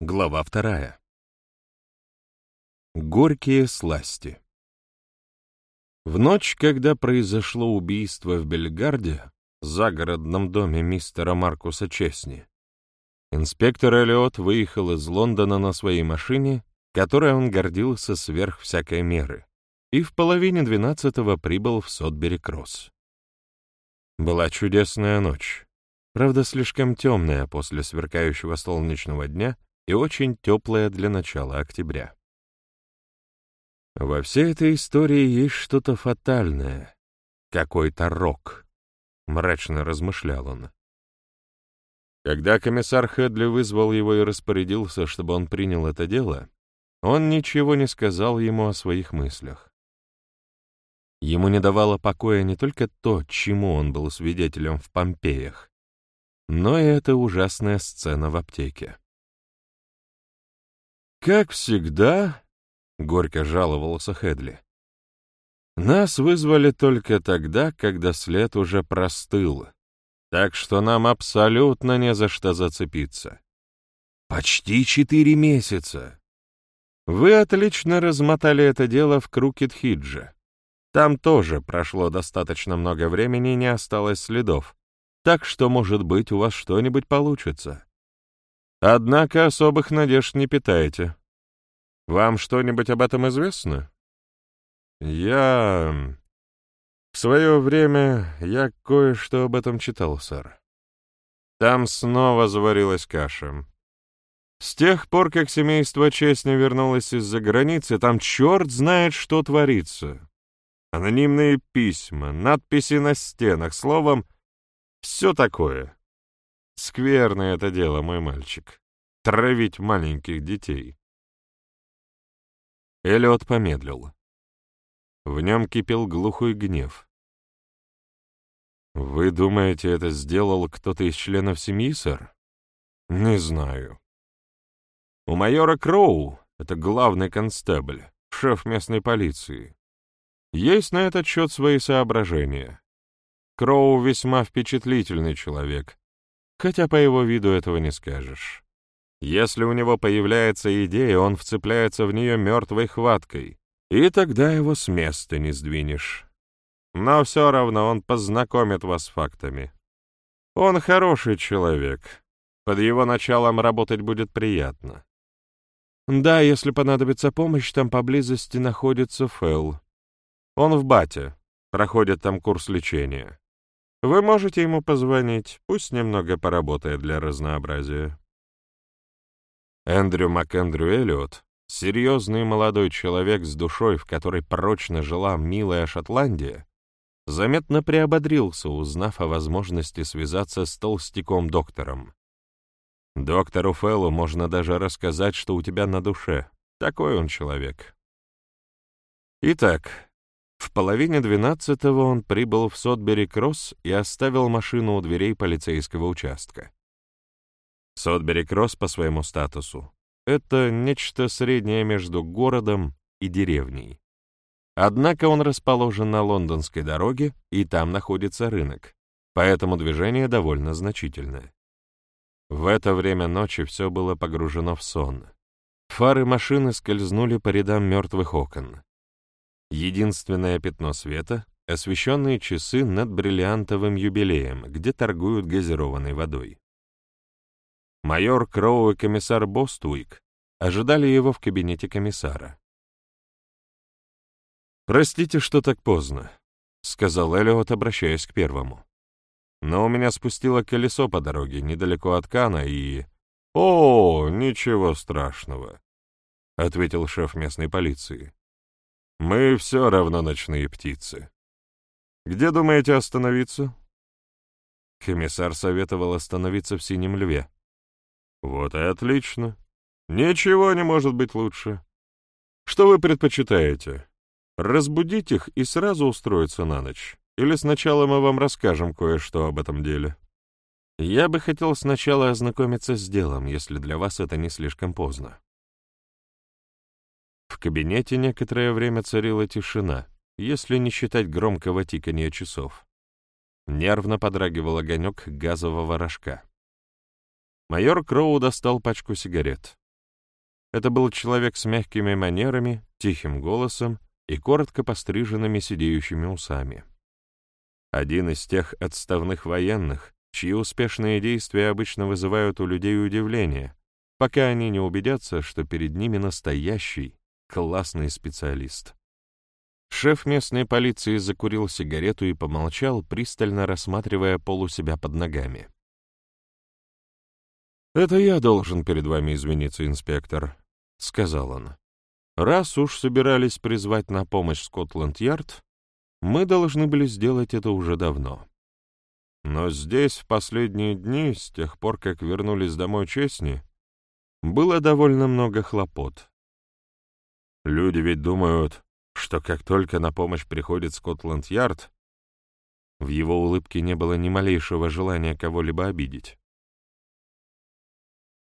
Глава вторая. Горькие сласти. В ночь, когда произошло убийство в Бельгарде, загородном доме мистера Маркуса Чесни, инспектор Эллиот выехал из Лондона на своей машине, которой он гордился сверх всякой меры, и в половине двенадцатого прибыл в Сотбери-Кросс. Была чудесная ночь, правда, слишком темная после сверкающего солнечного дня — и очень теплая для начала октября. Во всей этой истории есть что-то фатальное, какой-то рок, мрачно размышлял он. Когда комиссар Хедли вызвал его и распорядился, чтобы он принял это дело, он ничего не сказал ему о своих мыслях. Ему не давало покоя не только то, чему он был свидетелем в Помпеях, но и эта ужасная сцена в аптеке. «Как всегда», — горько жаловался Хедли, — «нас вызвали только тогда, когда след уже простыл, так что нам абсолютно не за что зацепиться. Почти четыре месяца. Вы отлично размотали это дело в Крукет-Хидже. Там тоже прошло достаточно много времени и не осталось следов, так что, может быть, у вас что-нибудь получится. Однако особых надежд не питаете. Вам что-нибудь об этом известно? Я... В свое время я кое-что об этом читал, сэр. Там снова заварилась каша. С тех пор, как семейство Честни вернулось из-за границы, там черт знает, что творится. Анонимные письма, надписи на стенах, словом, все такое. Скверное это дело, мой мальчик. Травить маленьких детей. Эллиот помедлил. В нем кипел глухой гнев. «Вы думаете, это сделал кто-то из членов семьи, сэр?» «Не знаю». «У майора Кроу, это главный констебль, шеф местной полиции, есть на этот счет свои соображения. Кроу весьма впечатлительный человек, хотя по его виду этого не скажешь. Если у него появляется идея, он вцепляется в нее мертвой хваткой, и тогда его с места не сдвинешь. Но все равно он познакомит вас с фактами. Он хороший человек. Под его началом работать будет приятно. Да, если понадобится помощь, там поблизости находится Фэл. Он в Бате, проходит там курс лечения. Вы можете ему позвонить, пусть немного поработает для разнообразия. Эндрю МакЭндрю Эллиот, серьезный молодой человек с душой, в которой прочно жила милая Шотландия, заметно приободрился, узнав о возможности связаться с толстяком-доктором. Доктору Феллу можно даже рассказать, что у тебя на душе. Такой он человек. Итак, в половине двенадцатого он прибыл в Сотбери-Кросс и оставил машину у дверей полицейского участка. Сотбери-Кросс по своему статусу — это нечто среднее между городом и деревней. Однако он расположен на лондонской дороге, и там находится рынок, поэтому движение довольно значительное. В это время ночи все было погружено в сон. Фары машины скользнули по рядам мертвых окон. Единственное пятно света — освещенные часы над бриллиантовым юбилеем, где торгуют газированной водой. Майор Кроу и комиссар Бостуик ожидали его в кабинете комиссара. «Простите, что так поздно», — сказал Эллиот, обращаясь к первому. «Но у меня спустило колесо по дороге недалеко от Кана и...» «О, ничего страшного», — ответил шеф местной полиции. Мы все равно ночные птицы. Где думаете остановиться? Комиссар советовал остановиться в Синем Льве. Вот и отлично. Ничего не может быть лучше. Что вы предпочитаете? Разбудить их и сразу устроиться на ночь? Или сначала мы вам расскажем кое-что об этом деле? Я бы хотел сначала ознакомиться с делом, если для вас это не слишком поздно. В кабинете некоторое время царила тишина, если не считать громкого тикания часов. Нервно подрагивал огонек газового рожка. Майор Кроу достал пачку сигарет, Это был человек с мягкими манерами, тихим голосом и коротко постриженными сидеющими усами. Один из тех отставных военных, чьи успешные действия обычно вызывают у людей удивление, пока они не убедятся, что перед ними настоящий, классный специалист. Шеф местной полиции закурил сигарету и помолчал, пристально рассматривая пол у себя под ногами. «Это я должен перед вами извиниться, инспектор», — сказал он. «Раз уж собирались призвать на помощь Скотланд-Ярд, мы должны были сделать это уже давно. Но здесь в последние дни, с тех пор, как вернулись домой Честни, было довольно много хлопот. Люди ведь думают, что как только на помощь приходит Скотланд-Ярд, в его улыбке не было ни малейшего желания кого-либо обидеть.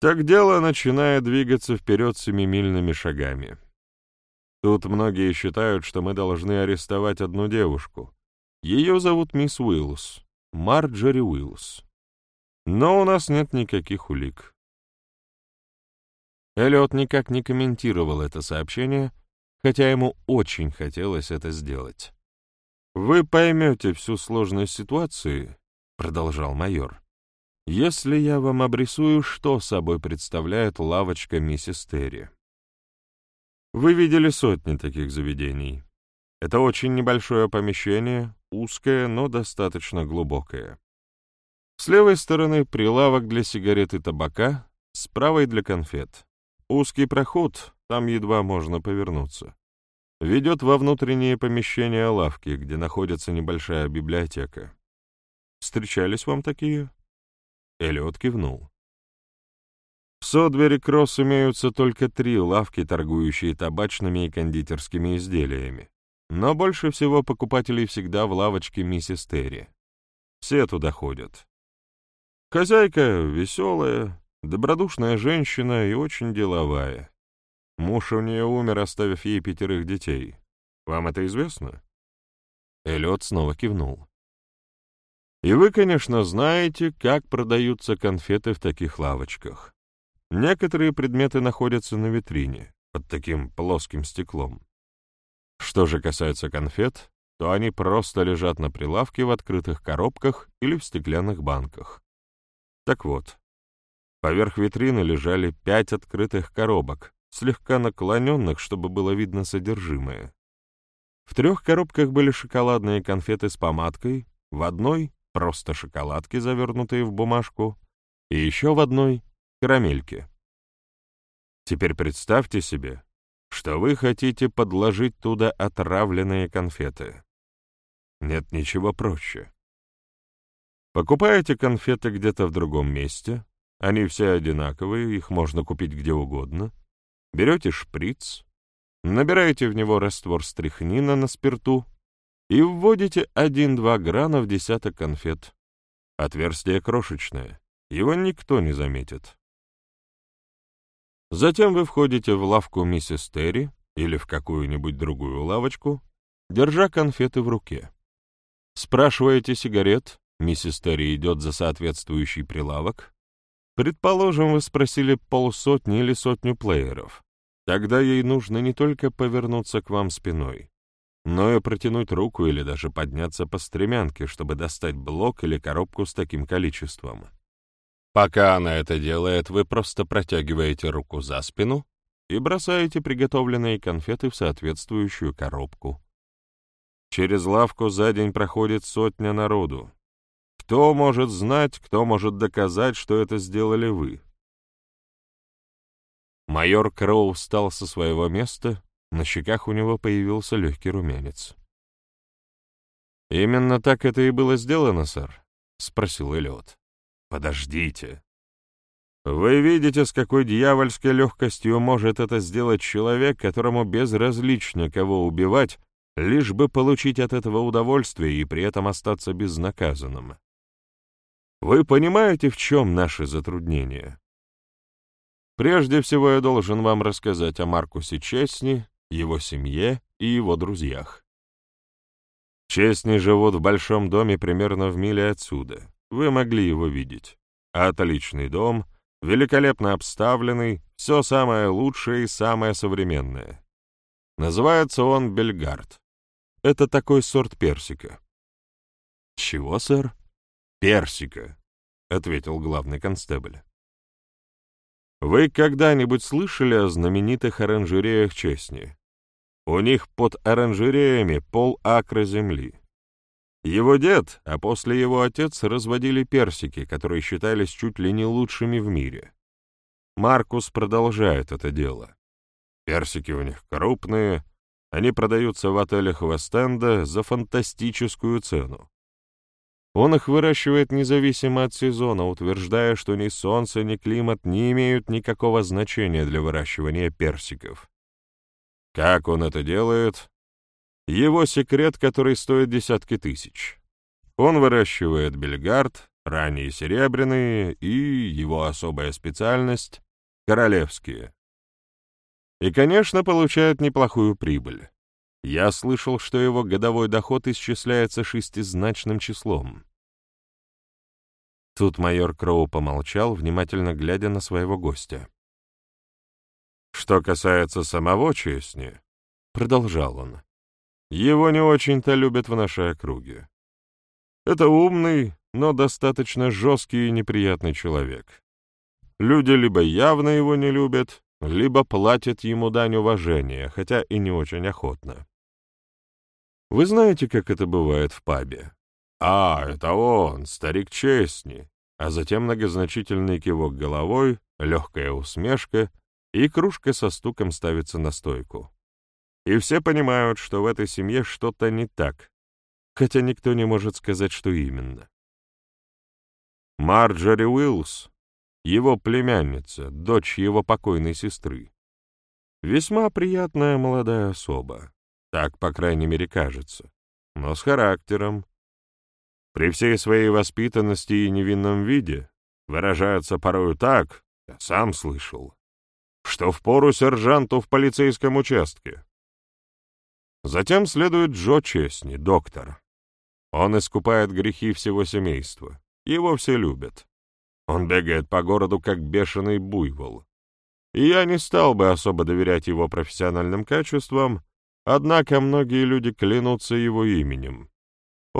Так дело начинает двигаться вперед семимильными шагами. Тут многие считают, что мы должны арестовать одну девушку. Ее зовут мисс Уиллс, Марджери Уиллс. Но у нас нет никаких улик. Эллиот никак не комментировал это сообщение, хотя ему очень хотелось это сделать. «Вы поймете всю сложность ситуации», — продолжал майор, «если я вам обрисую, что собой представляет лавочка миссис Терри. Вы видели сотни таких заведений. Это очень небольшое помещение, узкое, но достаточно глубокое. С левой стороны прилавок для сигарет и табака, с правой для конфет. Узкий проход, там едва можно повернуться. Ведет во внутреннее помещение лавки, где находится небольшая библиотека. Встречались вам такие? Эллиот кивнул. В Содвери Кросс имеются только три лавки, торгующие табачными и кондитерскими изделиями. Но больше всего покупателей всегда в лавочке миссис Терри. Все туда ходят. Хозяйка веселая, добродушная женщина и очень деловая. Муж у нее умер, оставив ей пятерых детей. Вам это известно?» Эллиот снова кивнул. «И вы, конечно, знаете, как продаются конфеты в таких лавочках. Некоторые предметы находятся на витрине, под таким плоским стеклом. Что же касается конфет, то они просто лежат на прилавке в открытых коробках или в стеклянных банках. Так вот, поверх витрины лежали пять открытых коробок, слегка наклоненных, чтобы было видно содержимое. В трех коробках были шоколадные конфеты с помадкой, в одной — просто шоколадки, завернутые в бумажку, и еще в одной — карамельки. Теперь представьте себе, что вы хотите подложить туда отравленные конфеты. Нет ничего проще. Покупаете конфеты где-то в другом месте, они все одинаковые, их можно купить где угодно — Берете шприц, набираете в него раствор стрихнина на спирту и вводите 1-2 грана в десяток конфет. Отверстие крошечное, его никто не заметит. Затем вы входите в лавку миссис Терри или в какую-нибудь другую лавочку, держа конфеты в руке. Спрашиваете сигарет, миссис Терри идет за соответствующий прилавок, Предположим, вы спросили полсотни или сотню плееров. Тогда ей нужно не только повернуться к вам спиной, но и протянуть руку или даже подняться по стремянке, чтобы достать блок или коробку с таким количеством. Пока она это делает, вы просто протягиваете руку за спину и бросаете приготовленные конфеты в соответствующую коробку. Через лавку за день проходит сотня народу, кто может знать, кто может доказать, что это сделали вы? Майор Кроу встал со своего места, на щеках у него появился легкий румянец. «Именно так это и было сделано, сэр?» — спросил Эллиот. «Подождите. Вы видите, с какой дьявольской легкостью может это сделать человек, которому безразлично кого убивать, лишь бы получить от этого удовольствие и при этом остаться безнаказанным. Вы понимаете, в чем наши затруднения? Прежде всего я должен вам рассказать о Маркусе Честни, его семье и его друзьях. Честни живут в большом доме примерно в миле отсюда. Вы могли его видеть. Отличный дом, великолепно обставленный, все самое лучшее и самое современное. Называется он бельгард. Это такой сорт персика. «Чего, сэр?» «Персика», — ответил главный констебль. «Вы когда-нибудь слышали о знаменитых оранжереях Честни? У них под оранжереями пол акра земли. Его дед, а после его отец разводили персики, которые считались чуть ли не лучшими в мире. Маркус продолжает это дело. Персики у них крупные, они продаются в отелях Вест-Энда за фантастическую цену. Он их выращивает независимо от сезона, утверждая, что ни солнце, ни климат не имеют никакого значения для выращивания персиков. Как он это делает? Его секрет, который стоит десятки тысяч. Он выращивает бельгард, ранние серебряные и его особая специальность — королевские. И, конечно, получает неплохую прибыль. Я слышал, что его годовой доход исчисляется шестизначным числом. Тут майор Кроу помолчал, внимательно глядя на своего гостя. «Что касается самого Честни», — продолжал он, его не очень-то любят в нашей округе. Это умный, но достаточно жесткий и неприятный человек. Люди либо явно его не любят, либо платят ему дань уважения, хотя и не очень охотно. Вы знаете, как это бывает в пабе? А, это он, старик Честни, а затем многозначительный кивок головой, легкая усмешка, и кружка со стуком ставится на стойку. И все понимают, что в этой семье что-то не так, хотя никто не может сказать, что именно. Марджори Уиллс, его племянница, дочь его покойной сестры. Весьма приятная молодая особа, так, по крайней мере, кажется, но с характером. При всей своей воспитанности и невинном виде выражается порою так, я сам слышал, что впору сержанту в полицейском участке. Затем следует Джо Чесни, доктор. Он искупает грехи всего семейства. Его все любят. Он бегает по городу, как бешеный буйвол. И я не стал бы особо доверять его профессиональным качествам, однако многие люди клянутся его именем.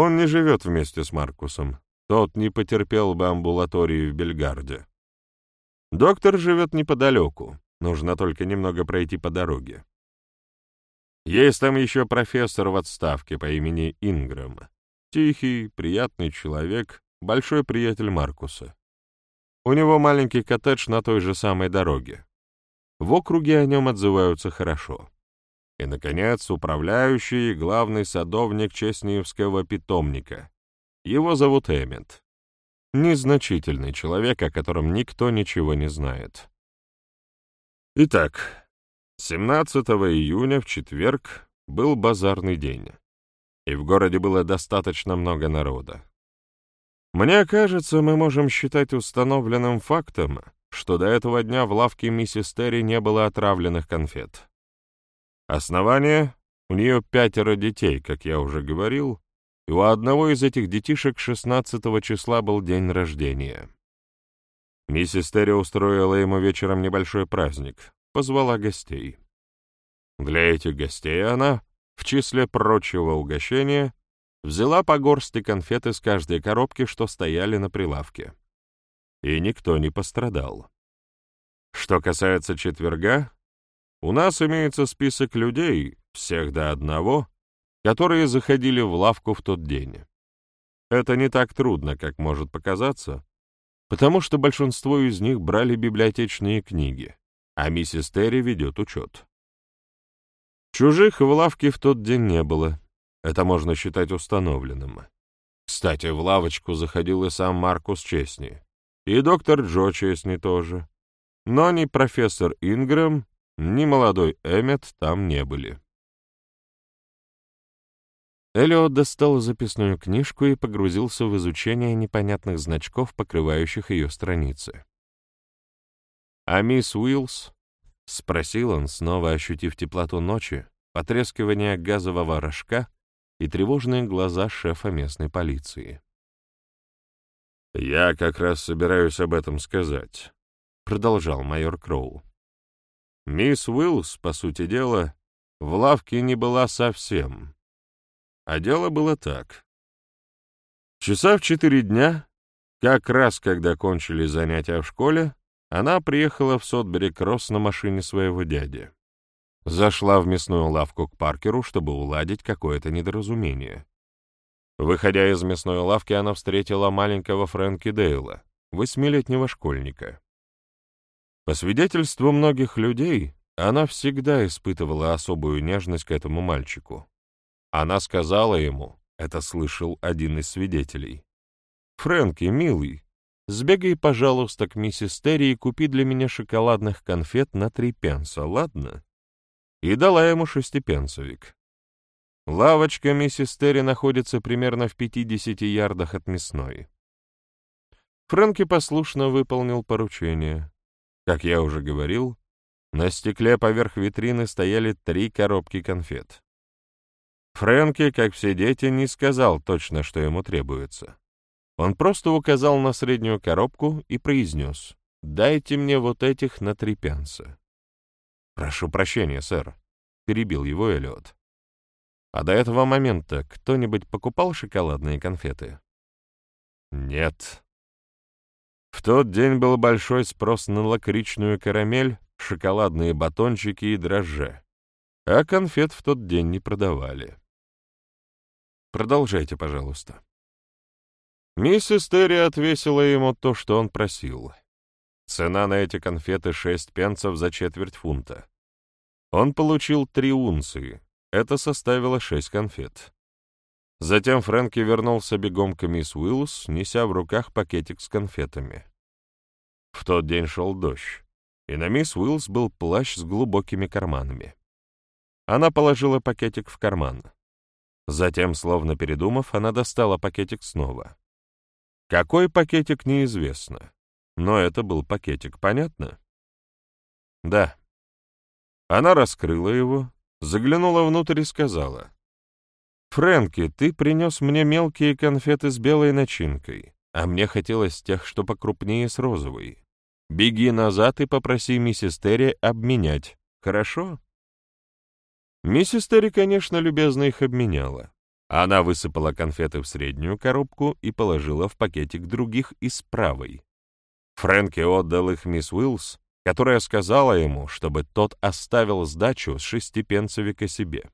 Он не живет вместе с Маркусом. Тот не потерпел бы амбулатории в Бельгарде. Доктор живет неподалеку, нужно только немного пройти по дороге. Есть там еще профессор в отставке по имени Ингрэм. Тихий, приятный человек, большой приятель Маркуса. У него маленький коттедж на той же самой дороге. В округе о нем отзываются хорошо. И, наконец, управляющий и главный садовник Честниевского питомника. Его зовут Эммет. Незначительный человек, о котором никто ничего не знает. Итак, 17 июня в четверг был базарный день, и в городе было достаточно много народа. Мне кажется, мы можем считать установленным фактом, что до этого дня в лавке миссис Терри не было отравленных конфет. Основание — у нее пятеро детей, как я уже говорил, и у одного из этих детишек 16 числа был день рождения. Миссис Терри устроила ему вечером небольшой праздник, позвала гостей. Для этих гостей она, в числе прочего угощения, взяла по горсти конфет из каждой коробки, что стояли на прилавке. И никто не пострадал. Что касается четверга, у нас имеется список людей, всех до одного, которые заходили в лавку в тот день. Это не так трудно, как может показаться, потому что большинство из них брали библиотечные книги, а миссис Терри ведет учет. Чужих в лавке в тот день не было. Это можно считать установленным. Кстати, в лавочку заходил и сам Маркус Честни. И доктор Джо Честни тоже. Но ни профессор Ингрэм, ни молодой Эммет там не были. Элиот достал записную книжку и погрузился в изучение непонятных значков, покрывающих ее страницы. А мисс Уиллс — спросил он, снова ощутив теплоту ночи, потрескивание газового рожка и тревожные глаза шефа местной полиции. «Я как раз собираюсь об этом сказать. продолжал майор Кроу. Мисс Уиллс, по сути дела, в лавке не была совсем. А дело было так. Часа в четыре дня, как раз когда кончили занятия в школе, она приехала в Сотбери-Кросс на машине своего дяди. Зашла в мясную лавку к Паркеру, чтобы уладить какое-то недоразумение. Выходя из мясной лавки, она встретила маленького Фрэнки Дейла, восьмилетнего школьника. По свидетельству многих людей, она всегда испытывала особую нежность к этому мальчику. Она сказала ему, это слышал один из свидетелей, «Фрэнки, милый, Сбегай, пожалуйста, к миссис Терри и купи для меня шоколадных конфет на три пенса, ладно?» И дала ему шестипенсовик. Лавочка миссис Терри находится примерно в 50 ярдах от мясной. Фрэнки послушно выполнил поручение. Как я уже говорил, на стекле поверх витрины стояли три коробки конфет. Фрэнки, как все дети, не сказал точно, что ему требуется. Он просто указал на среднюю коробку и произнес «Дайте мне вот этих на три пенса». «Прошу прощения, сэр», — перебил его Эллиот. «А до этого момента кто-нибудь покупал шоколадные конфеты?» «Нет». В тот день был большой спрос на лакричную карамель, шоколадные батончики и дрожжи, а конфет в тот день не продавали. Продолжайте, пожалуйста. Миссис Терри отвесила ему то, что он просил. Цена на эти конфеты — шесть пенсов за четверть фунта. Он получил три унции. Это составило шесть конфет. Затем Фрэнки вернулся бегом к мисс Уиллс, неся в руках пакетик с конфетами. В тот день шел дождь, и на мисс Уиллс был плащ с глубокими карманами. Она положила пакетик в карман. Затем, словно передумав, она достала пакетик снова. Какой пакетик, неизвестно. Но это был пакетик, понятно? Да. Она раскрыла его, заглянула внутрь и сказала. «Фрэнки, ты принес мне мелкие конфеты с белой начинкой, а мне хотелось тех, что покрупнее с розовой. Беги назад и попроси миссис Терри обменять, хорошо?» Миссис Терри, конечно, любезно их обменяла. Она высыпала конфеты в среднюю коробку и положила в пакетик других из правой. Фрэнки отдал их мисс Уиллс, которая сказала ему, чтобы тот оставил сдачу с шестипенцевика себе.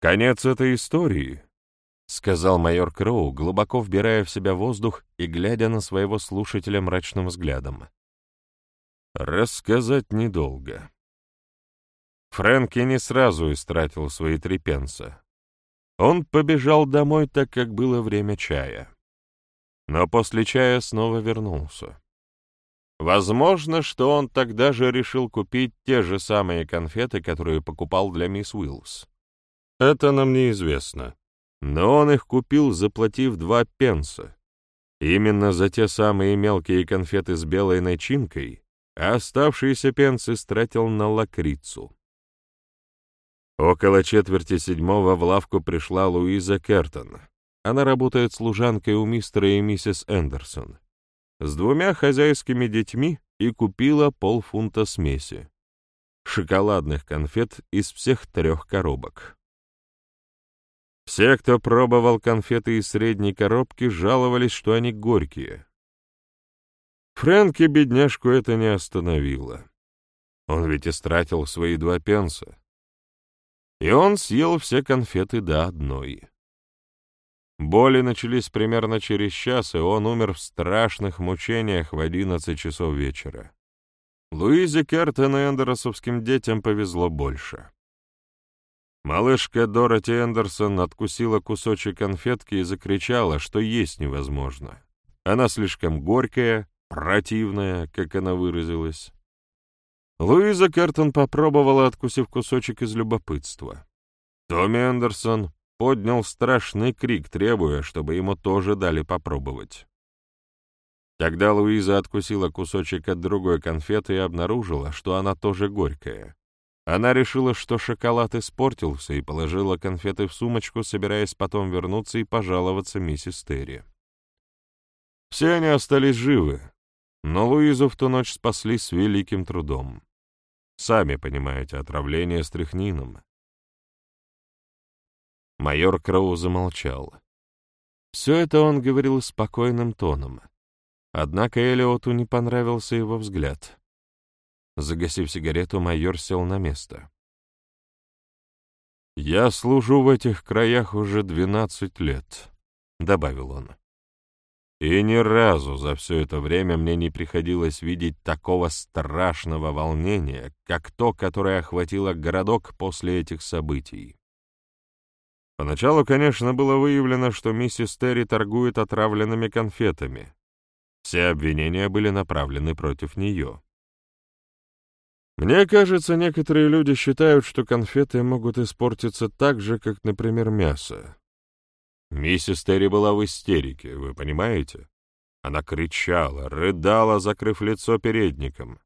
«Конец этой истории», — сказал майор Кроу, глубоко вбирая в себя воздух и глядя на своего слушателя мрачным взглядом. «Рассказать недолго». Фрэнки не сразу истратил свои три пенса. Он побежал домой, так как было время чая. Но после чая снова вернулся. Возможно, что он тогда же решил купить те же самые конфеты, которые покупал для мисс Уиллс. Это нам неизвестно. Но он их купил, заплатив два пенса. Именно за те самые мелкие конфеты с белой начинкой, оставшиеся пенсы стратил на лакрицу. Около четверти седьмого в лавку пришла Луиза Кертон. Она работает служанкой у мистера и миссис Эндерсон. С двумя хозяйскими детьми и купила полфунта смеси. Шоколадных конфет из всех трех коробок. Все, кто пробовал конфеты из средней коробки, жаловались, что они горькие. Фрэнки бедняжку это не остановило. Он ведь истратил свои два пенса и он съел все конфеты до одной. Боли начались примерно через час, и он умер в страшных мучениях в одиннадцать часов вечера. Луизе Кертон и Эндерсовским детям повезло больше. Малышка Дороти Эндерсон откусила кусочек конфетки и закричала, что есть невозможно. Она слишком горькая, противная, как она выразилась. Луиза Кертон попробовала, откусив кусочек из любопытства. Томми Эндерсон поднял страшный крик, требуя, чтобы ему тоже дали попробовать. Тогда Луиза откусила кусочек от другой конфеты и обнаружила, что она тоже горькая. Она решила, что шоколад испортился, и положила конфеты в сумочку, собираясь потом вернуться и пожаловаться миссис Терри. Все они остались живы, но Луизу в ту ночь спасли с великим трудом. Сами понимаете, отравление стряхнином. Майор Кроу замолчал. Все это он говорил спокойным тоном. Однако Элиоту не понравился его взгляд. Загасив сигарету, майор сел на место. «Я служу в этих краях уже двенадцать лет», — добавил он. «И ни разу за все это время мне не приходилось видеть такого страшного волнения, как то, которое охватило городок после этих событий. Поначалу, конечно, было выявлено, что миссис Терри торгует отравленными конфетами. Все обвинения были направлены против нее. Мне кажется, некоторые люди считают, что конфеты могут испортиться так же, как, например, мясо. Миссис Терри была в истерике, вы понимаете? Она кричала, рыдала, закрыв лицо передником.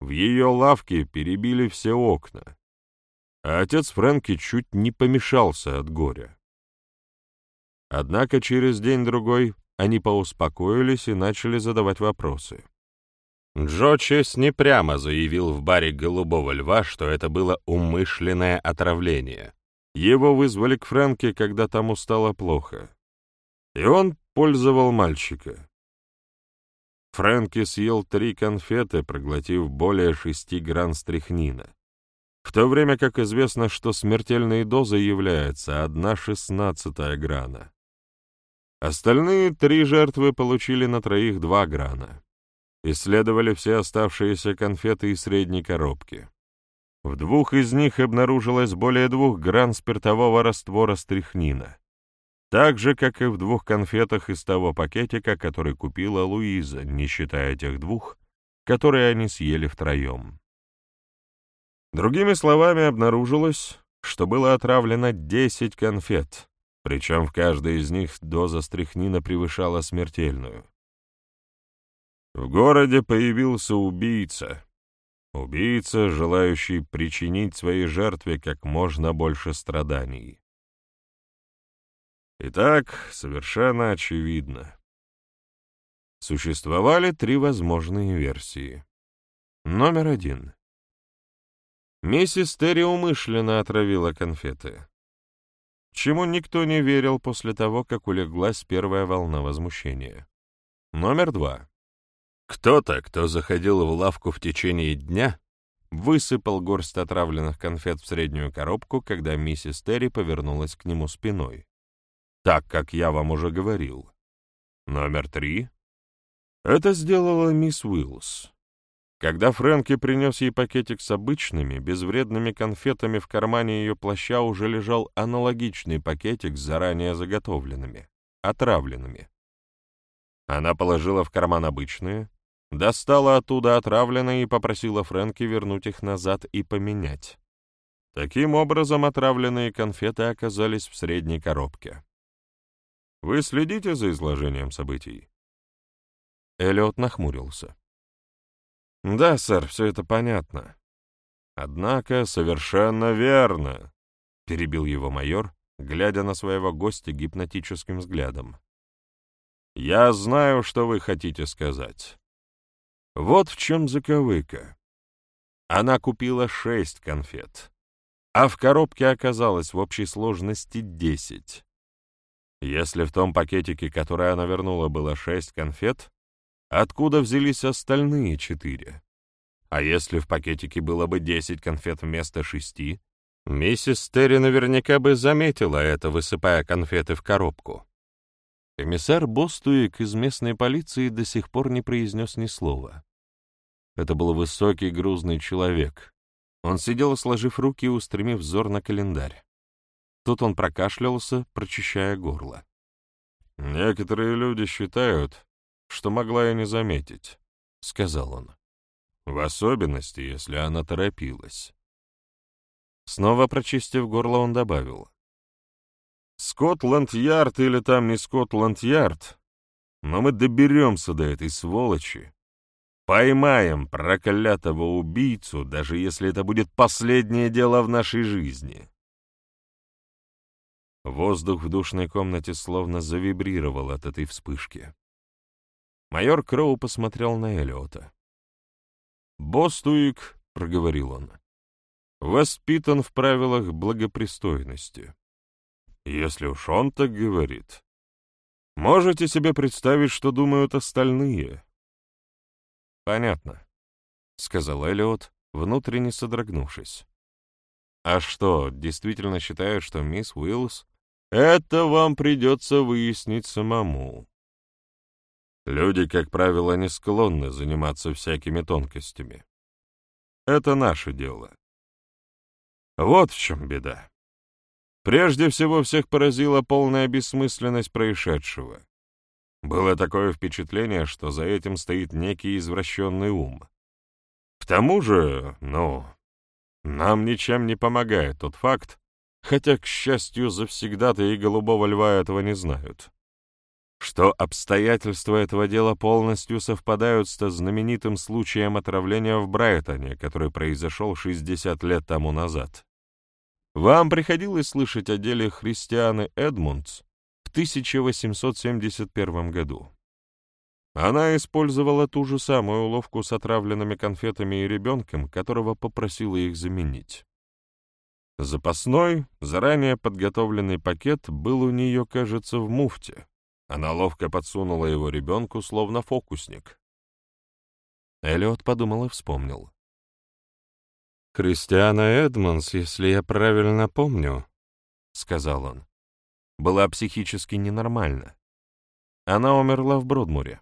В ее лавке перебили все окна а отец Фрэнки чуть не помешался от горя. Однако через день-другой они поуспокоились и начали задавать вопросы. Джо Чес не прямо заявил в баре «Голубого льва», что это было умышленное отравление. Его вызвали к Фрэнке, когда тому стало плохо. И он пользовал мальчика. Фрэнки съел три конфеты, проглотив более шести гран стрихнина в то время как известно, что смертельной дозой является одна шестнадцатая грана. Остальные три жертвы получили на троих два грана. Исследовали все оставшиеся конфеты из средней коробки. В двух из них обнаружилось более двух гран спиртового раствора стрихнина, так же, как и в двух конфетах из того пакетика, который купила Луиза, не считая тех двух, которые они съели втроем. Другими словами, обнаружилось, что было отравлено 10 конфет, причем в каждой из них доза стрихнина превышала смертельную. В городе появился убийца. Убийца, желающий причинить своей жертве как можно больше страданий. Итак, совершенно очевидно. Существовали три возможные версии. Номер один. Миссис Терри умышленно отравила конфеты. Чему никто не верил после того, как улеглась первая волна возмущения. Номер два. Кто-то, кто заходил в лавку в течение дня, высыпал горсть отравленных конфет в среднюю коробку, когда миссис Терри повернулась к нему спиной. Так, как я вам уже говорил. Номер три. Это сделала мисс Уиллс. Когда Фрэнки принес ей пакетик с обычными, безвредными конфетами, в кармане ее плаща уже лежал аналогичный пакетик с заранее заготовленными, отравленными. Она положила в карман обычные, достала оттуда отравленные и попросила Фрэнки вернуть их назад и поменять. Таким образом, отравленные конфеты оказались в средней коробке. Вы следите за изложением событий? Эллиот нахмурился. Да, сэр, все это понятно. Однако совершенно верно, перебил его майор, глядя на своего гостя гипнотическим взглядом. Я знаю, что вы хотите сказать. Вот в чем заковыка. Она купила шесть конфет, а в коробке оказалось в общей сложности десять. Если в том пакетике, который она вернула, было шесть конфет, Откуда взялись остальные четыре? А если в пакетике было бы десять конфет вместо шести, миссис Терри наверняка бы заметила это, высыпая конфеты в коробку. Комиссар Бостуик из местной полиции до сих пор не произнес ни слова. Это был высокий грузный человек. Он сидел, сложив руки и устремив взор на календарь. Тут он прокашлялся, прочищая горло. «Некоторые люди считают, что могла и не заметить», — сказал он. «В особенности, если она торопилась». Снова прочистив горло, он добавил. «Скотланд-Ярд или там не Скотланд-Ярд, но мы доберемся до этой сволочи, поймаем проклятого убийцу, даже если это будет последнее дело в нашей жизни». Воздух в душной комнате словно завибрировал от этой вспышки. Майор Кроу посмотрел на Элиота. «Бостуик», — проговорил он, — «воспитан в правилах благопристойности. Если уж он так говорит, можете себе представить, что думают остальные?» «Понятно», — сказал Элиот, внутренне содрогнувшись. «А что, действительно считают, что мисс Уиллс это вам придется выяснить самому. Люди, как правило, не склонны заниматься всякими тонкостями. Это наше дело. Вот в чем беда. Прежде всего, всех поразила полная бессмысленность происшедшего. Было такое впечатление, что за этим стоит некий извращенный ум. К тому же, ну, нам ничем не помогает тот факт, хотя, к счастью, завсегда-то и голубого льва этого не знают. Что обстоятельства этого дела полностью совпадают с знаменитым случаем отравления в Брайтоне, который произошел 60 лет тому назад. Вам приходилось слышать о деле Христианы Эдмундс в 1871 году? Она использовала ту же самую уловку с отравленными конфетами и ребенком, которого попросила их заменить. Запасной, заранее подготовленный пакет был у нее, кажется, в муфте. Она ловко подсунула его ребенку, словно фокусник. Эллиот подумал и вспомнил. «Кристиана Эдмонс, если я правильно помню», — сказал он, — «была психически ненормальна. Она умерла в Бродмуре».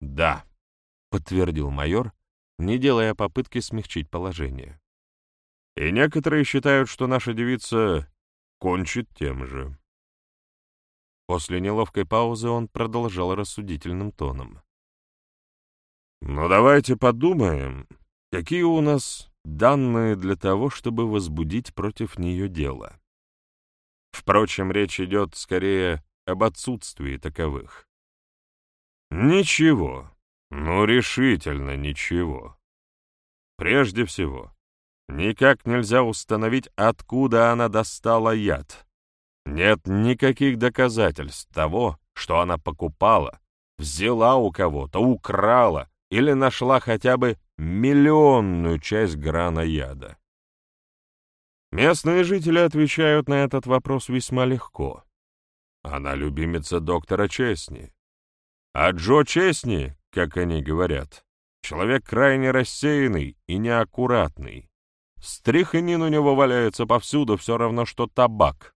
«Да», — подтвердил майор, не делая попытки смягчить положение. И некоторые считают, что наша девица кончит тем же. После неловкой паузы он продолжал рассудительным тоном. «Ну давайте подумаем, какие у нас данные для того, чтобы возбудить против нее дело. Впрочем, речь идет скорее об отсутствии таковых. Ничего, ну решительно ничего. Прежде всего, Никак нельзя установить, откуда она достала яд. Нет никаких доказательств того, что она покупала, взяла у кого-то, украла или нашла хотя бы миллионную часть грана яда. Местные жители отвечают на этот вопрос весьма легко. Она любимица доктора Чесни. А Джо Чесни, как они говорят, человек крайне рассеянный и неаккуратный. Стрихнин у него валяется повсюду, все равно, что табак.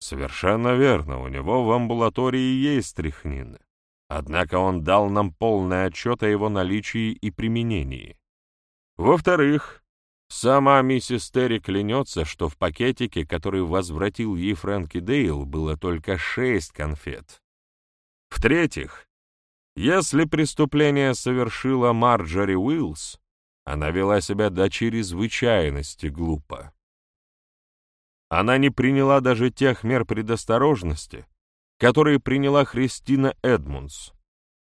Совершенно верно, у него в амбулатории есть стрихнин. Однако он дал нам полный отчет о его наличии и применении. Во-вторых, сама миссис Терри клянется, что в пакетике, который возвратил ей Фрэнки Дейл, было только шесть конфет. В-третьих, если преступление совершила Марджори Уиллс, она вела себя до чрезвычайности глупо. Она не приняла даже тех мер предосторожности, которые приняла Христина Эдмундс.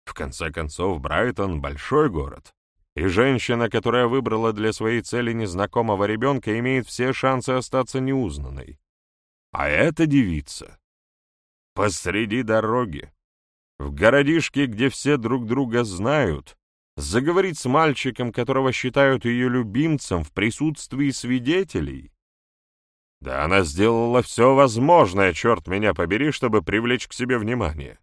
В конце концов, Брайтон — большой город, и женщина, которая выбрала для своей цели незнакомого ребенка, имеет все шансы остаться неузнанной. А эта девица посреди дороги, в городишке, где все друг друга знают, заговорить с мальчиком, которого считают ее любимцем в присутствии свидетелей? Да она сделала все возможное, черт меня побери, чтобы привлечь к себе внимание.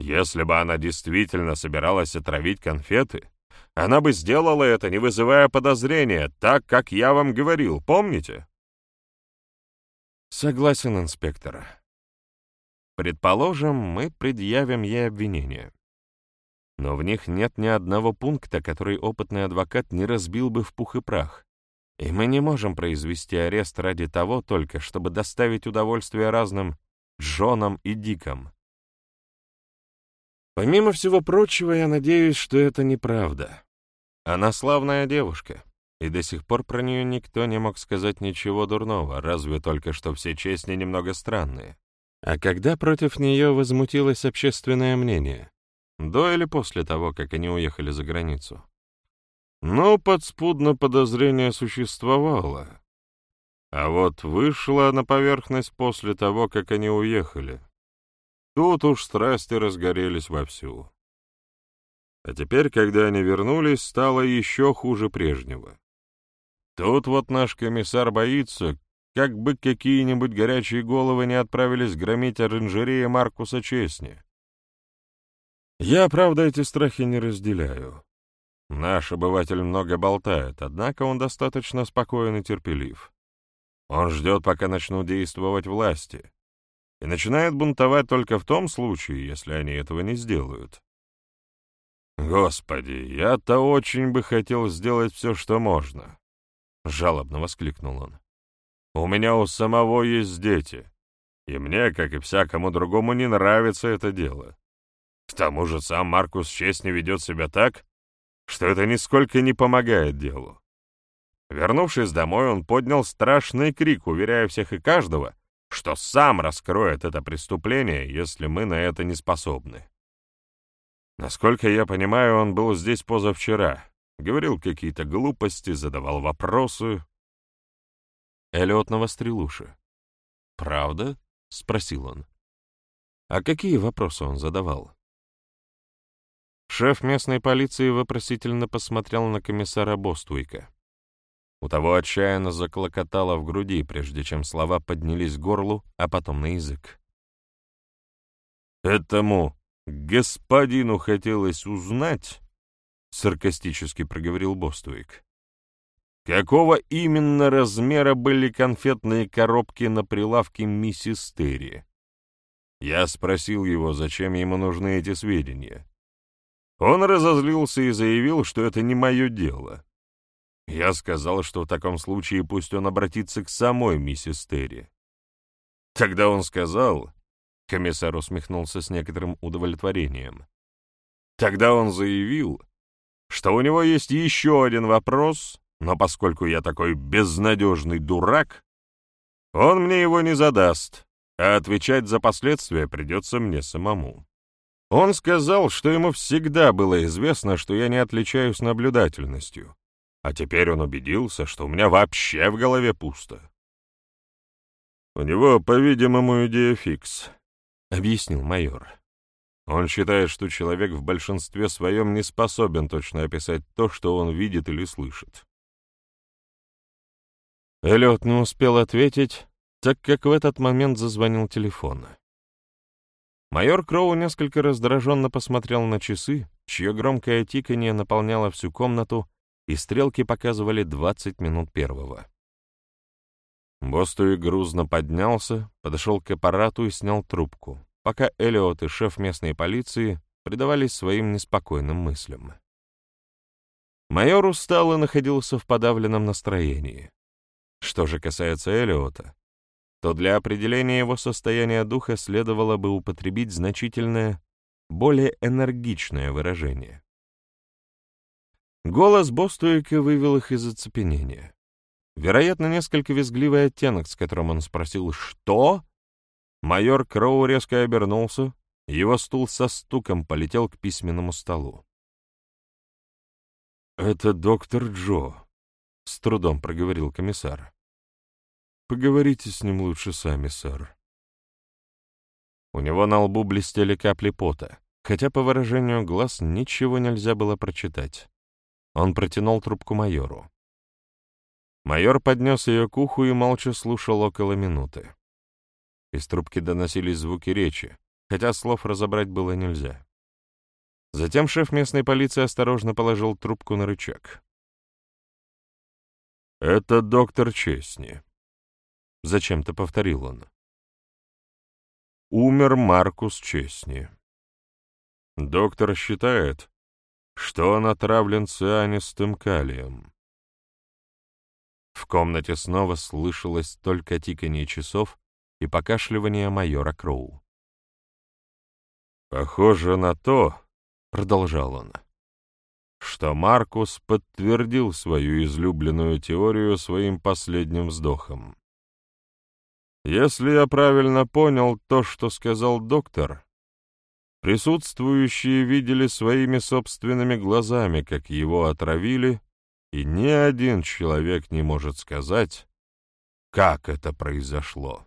Если бы она действительно собиралась отравить конфеты, она бы сделала это, не вызывая подозрения, так, как я вам говорил, помните? Согласен, инспектор. Предположим, мы предъявим ей обвинение но в них нет ни одного пункта, который опытный адвокат не разбил бы в пух и прах. И мы не можем произвести арест ради того только, чтобы доставить удовольствие разным Джонам и Дикам. Помимо всего прочего, я надеюсь, что это неправда. Она славная девушка, и до сих пор про нее никто не мог сказать ничего дурного, разве только что все честни немного странные. А когда против нее возмутилось общественное мнение? До или после того, как они уехали за границу? Но подспудно подозрение существовало. А вот вышло на поверхность после того, как они уехали. Тут уж страсти разгорелись вовсю. А теперь, когда они вернулись, стало еще хуже прежнего. Тут вот наш комиссар боится, как бы какие-нибудь горячие головы не отправились громить оранжереи Маркуса Честни. Я, правда, эти страхи не разделяю. Наш обыватель много болтает, однако он достаточно спокоен и терпелив. Он ждет, пока начнут действовать власти, и начинает бунтовать только в том случае, если они этого не сделают. «Господи, я-то очень бы хотел сделать все, что можно», — жалобно воскликнул он. «У меня у самого есть дети, и мне, как и всякому другому, не нравится это дело. К тому же сам Маркус честь не ведет себя так, что это нисколько не помогает делу. Вернувшись домой, он поднял страшный крик, уверяя всех и каждого, что сам раскроет это преступление, если мы на это не способны. Насколько я понимаю, он был здесь позавчера, говорил какие-то глупости, задавал вопросы. Эллиот навострил уши. «Правда?» — спросил он. «А какие вопросы он задавал?» Шеф местной полиции вопросительно посмотрел на комиссара Боствуйка. У того отчаянно заклокотало в груди, прежде чем слова поднялись к горлу, а потом на язык. «Этому господину хотелось узнать», — саркастически проговорил Боствуик, «какого именно размера были конфетные коробки на прилавке миссис Терри?» Я спросил его, зачем ему нужны эти сведения. Он разозлился и заявил, что это не мое дело. Я сказал, что в таком случае пусть он обратится к самой миссис Терри. Тогда он сказал, комиссар усмехнулся с некоторым удовлетворением, тогда он заявил, что у него есть еще один вопрос, но поскольку я такой безнадежный дурак, он мне его не задаст, а отвечать за последствия придется мне самому. Он сказал, что ему всегда было известно, что я не отличаюсь наблюдательностью, а теперь он убедился, что у меня вообще в голове пусто. «У него, по-видимому, идея фикс», — объяснил майор. Он считает, что человек в большинстве своем не способен точно описать то, что он видит или слышит. Эллиот не успел ответить, так как в этот момент зазвонил телефон. Майор Кроу несколько раздраженно посмотрел на часы, чье громкое тиканье наполняло всю комнату, и стрелки показывали 20 минут первого. Бостуи грузно поднялся, подошел к аппарату и снял трубку, пока Элиот и шеф местной полиции предавались своим неспокойным мыслям. Майор устал и находился в подавленном настроении. Что же касается Элиота, то для определения его состояния духа следовало бы употребить значительное, более энергичное выражение. Голос Бостуика вывел их из оцепенения. Вероятно, несколько визгливый оттенок, с которым он спросил «Что?». Майор Кроу резко обернулся, его стул со стуком полетел к письменному столу. «Это доктор Джо», — с трудом проговорил комиссар. Поговорите с ним лучше сами, сэр. У него на лбу блестели капли пота, хотя по выражению глаз ничего нельзя было прочитать. Он протянул трубку майору. Майор поднес ее к уху и молча слушал около минуты. Из трубки доносились звуки речи, хотя слов разобрать было нельзя. Затем шеф местной полиции осторожно положил трубку на рычаг. «Это доктор Честни», — зачем-то повторил он. Умер Маркус Честни. Доктор считает, что он отравлен цианистым калием. В комнате снова слышалось только тиканье часов и покашливание майора Кроу. «Похоже на то», — продолжал он, — «что Маркус подтвердил свою излюбленную теорию своим последним вздохом. Если я правильно понял то, что сказал доктор, присутствующие видели своими собственными глазами, как его отравили, и ни один человек не может сказать, как это произошло.